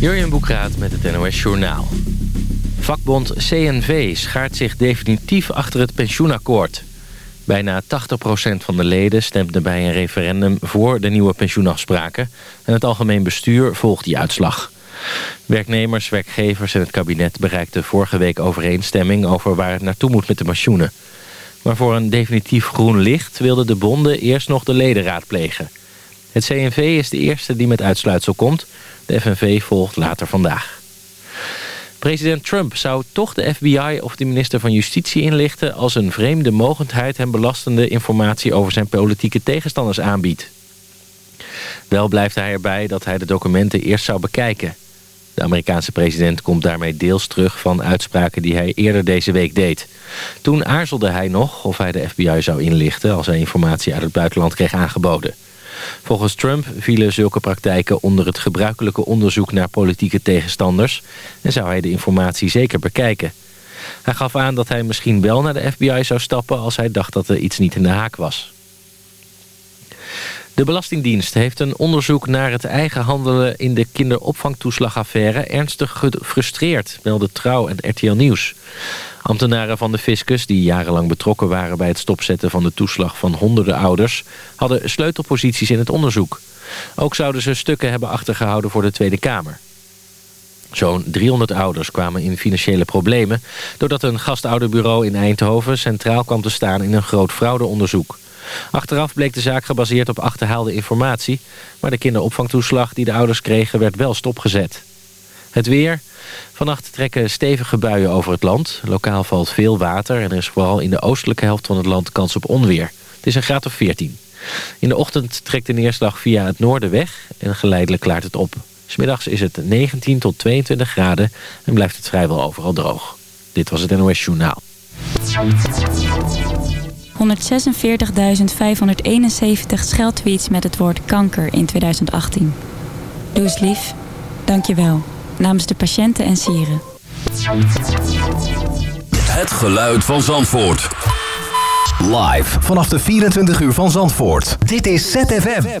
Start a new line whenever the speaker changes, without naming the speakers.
Jurjen Boekraat met het NOS Journaal. Vakbond CNV schaart zich definitief achter het pensioenakkoord. Bijna 80% van de leden stemde bij een referendum voor de nieuwe pensioenafspraken... en het algemeen bestuur volgt die uitslag. Werknemers, werkgevers en het kabinet bereikten vorige week overeenstemming... over waar het naartoe moet met de pensioenen. Maar voor een definitief groen licht wilden de bonden eerst nog de leden raadplegen. Het CNV is de eerste die met uitsluitsel komt... De FNV volgt later vandaag. President Trump zou toch de FBI of de minister van Justitie inlichten... als een vreemde mogendheid hem belastende informatie over zijn politieke tegenstanders aanbiedt. Wel blijft hij erbij dat hij de documenten eerst zou bekijken. De Amerikaanse president komt daarmee deels terug van uitspraken die hij eerder deze week deed. Toen aarzelde hij nog of hij de FBI zou inlichten als hij informatie uit het buitenland kreeg aangeboden. Volgens Trump vielen zulke praktijken onder het gebruikelijke onderzoek naar politieke tegenstanders... en zou hij de informatie zeker bekijken. Hij gaf aan dat hij misschien wel naar de FBI zou stappen als hij dacht dat er iets niet in de haak was. De Belastingdienst heeft een onderzoek naar het eigen handelen in de kinderopvangtoeslagaffaire ernstig gefrustreerd, melden Trouw en RTL Nieuws. Ambtenaren van de fiscus, die jarenlang betrokken waren bij het stopzetten van de toeslag van honderden ouders, hadden sleutelposities in het onderzoek. Ook zouden ze stukken hebben achtergehouden voor de Tweede Kamer. Zo'n 300 ouders kwamen in financiële problemen... doordat een gastouderbureau in Eindhoven centraal kwam te staan in een groot fraudeonderzoek. Achteraf bleek de zaak gebaseerd op achterhaalde informatie... maar de kinderopvangtoeslag die de ouders kregen werd wel stopgezet. Het weer. Vannacht trekken stevige buien over het land. Lokaal valt veel water en er is vooral in de oostelijke helft van het land kans op onweer. Het is een graad of 14. In de ochtend trekt de neerslag via het noorden weg en geleidelijk klaart het op. Smiddags is het 19 tot 22 graden en blijft het vrijwel overal droog. Dit was het NOS Journaal.
146.571 scheldtweets met het woord kanker in 2018. Doe lief. Dank je wel namens de patiënten en sieren.
Het geluid van Zandvoort.
Live vanaf de 24 uur van Zandvoort. Dit is ZFM.